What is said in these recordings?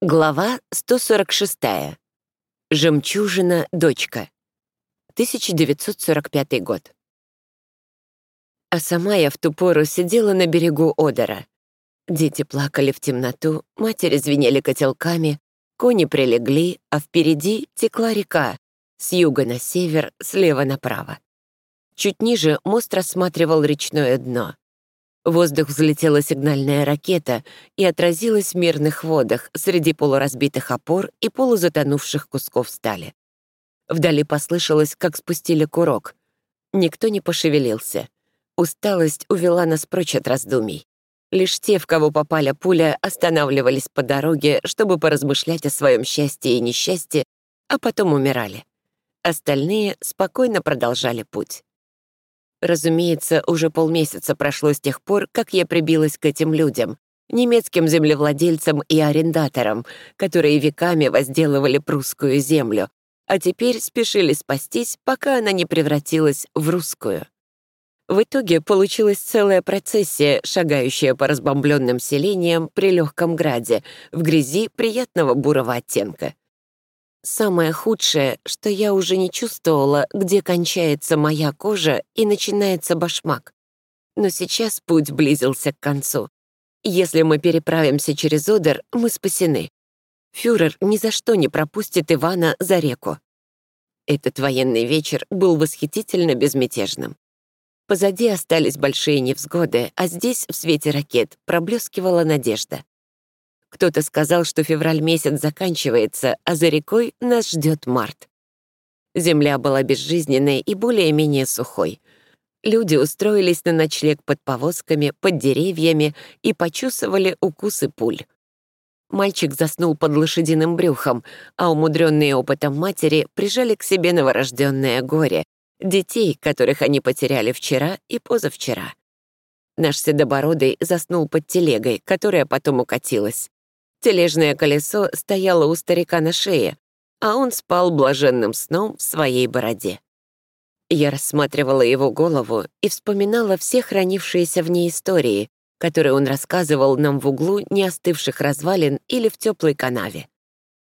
Глава 146. Жемчужина дочка. 1945 год. А сама я в ту пору сидела на берегу Одера. Дети плакали в темноту, матери звенели котелками, кони прилегли, а впереди текла река, с юга на север, слева направо. Чуть ниже мост рассматривал речное дно. В воздух взлетела сигнальная ракета и отразилась в мирных водах среди полуразбитых опор и полузатонувших кусков стали. Вдали послышалось, как спустили курок. Никто не пошевелился. Усталость увела нас прочь от раздумий. Лишь те, в кого попала пуля, останавливались по дороге, чтобы поразмышлять о своем счастье и несчастье, а потом умирали. Остальные спокойно продолжали путь. Разумеется, уже полмесяца прошло с тех пор, как я прибилась к этим людям, немецким землевладельцам и арендаторам, которые веками возделывали прусскую землю, а теперь спешили спастись, пока она не превратилась в русскую. В итоге получилась целая процессия, шагающая по разбомбленным селениям при легком граде, в грязи приятного бурого оттенка. Самое худшее, что я уже не чувствовала, где кончается моя кожа и начинается башмак. Но сейчас путь близился к концу. Если мы переправимся через Одер, мы спасены. Фюрер ни за что не пропустит Ивана за реку. Этот военный вечер был восхитительно безмятежным. Позади остались большие невзгоды, а здесь, в свете ракет, проблескивала надежда. Кто-то сказал, что февраль месяц заканчивается, а за рекой нас ждет март. Земля была безжизненной и более-менее сухой. Люди устроились на ночлег под повозками, под деревьями и почувствовали укусы пуль. Мальчик заснул под лошадиным брюхом, а умудренные опытом матери прижали к себе новорожденное горе, детей, которых они потеряли вчера и позавчера. Наш седобородый заснул под телегой, которая потом укатилась. Тележное колесо стояло у старика на шее, а он спал блаженным сном в своей бороде. Я рассматривала его голову и вспоминала все хранившиеся в ней истории, которые он рассказывал нам в углу неостывших развалин или в теплой канаве.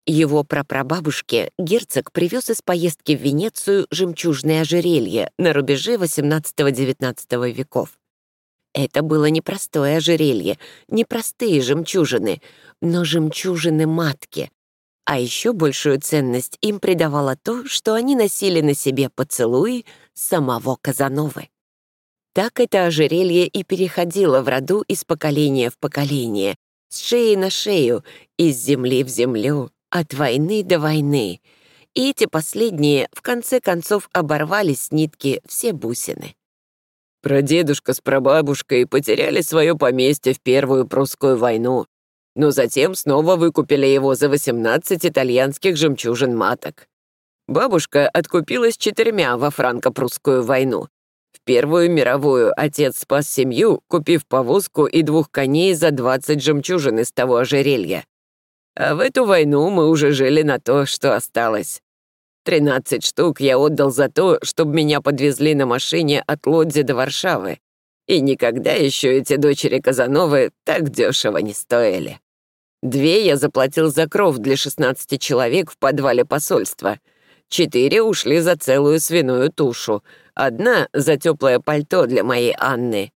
Его прапрабабушке герцог привез из поездки в Венецию жемчужное ожерелье на рубеже XVIII-XIX веков. Это было непростое ожерелье, непростые жемчужины, но жемчужины матки. А еще большую ценность им придавало то, что они носили на себе поцелуи самого Казановы. Так это ожерелье и переходило в роду из поколения в поколение, с шеи на шею, из земли в землю, от войны до войны. И эти последние, в конце концов, оборвались с нитки все бусины. Прадедушка с прабабушкой потеряли свое поместье в Первую прусскую войну, но затем снова выкупили его за 18 итальянских жемчужин маток. Бабушка откупилась четырьмя во франко-прусскую войну. В Первую мировую отец спас семью, купив повозку и двух коней за 20 жемчужин из того ожерелья. А в эту войну мы уже жили на то, что осталось. Тринадцать штук я отдал за то, чтобы меня подвезли на машине от Лодзи до Варшавы. И никогда еще эти дочери Казановы так дешево не стоили. Две я заплатил за кров для 16 человек в подвале посольства. Четыре ушли за целую свиную тушу. Одна — за теплое пальто для моей Анны.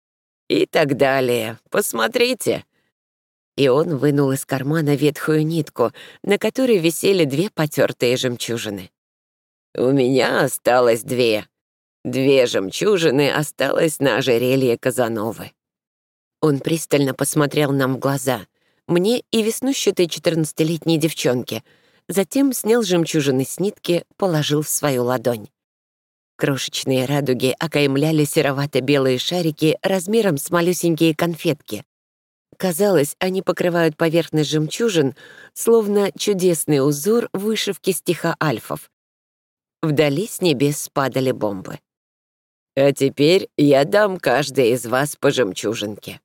И так далее. Посмотрите. И он вынул из кармана ветхую нитку, на которой висели две потертые жемчужины. У меня осталось две. Две жемчужины осталось на ожерелье Казановы. Он пристально посмотрел нам в глаза, мне и веснущатой четырнадцатилетней девчонке, затем снял жемчужины с нитки, положил в свою ладонь. Крошечные радуги окаймляли серовато-белые шарики размером с малюсенькие конфетки. Казалось, они покрывают поверхность жемчужин, словно чудесный узор вышивки стиха альфов. Вдали с небес спадали бомбы. «А теперь я дам каждой из вас по жемчужинке».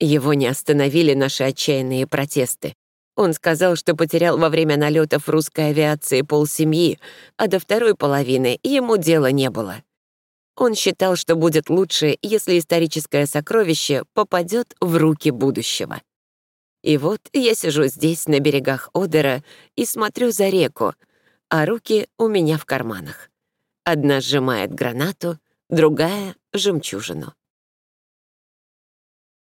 Его не остановили наши отчаянные протесты. Он сказал, что потерял во время налетов русской авиации полсемьи, а до второй половины ему дела не было. Он считал, что будет лучше, если историческое сокровище попадет в руки будущего. И вот я сижу здесь, на берегах Одера, и смотрю за реку, а руки у меня в карманах. Одна сжимает гранату, другая — жемчужину.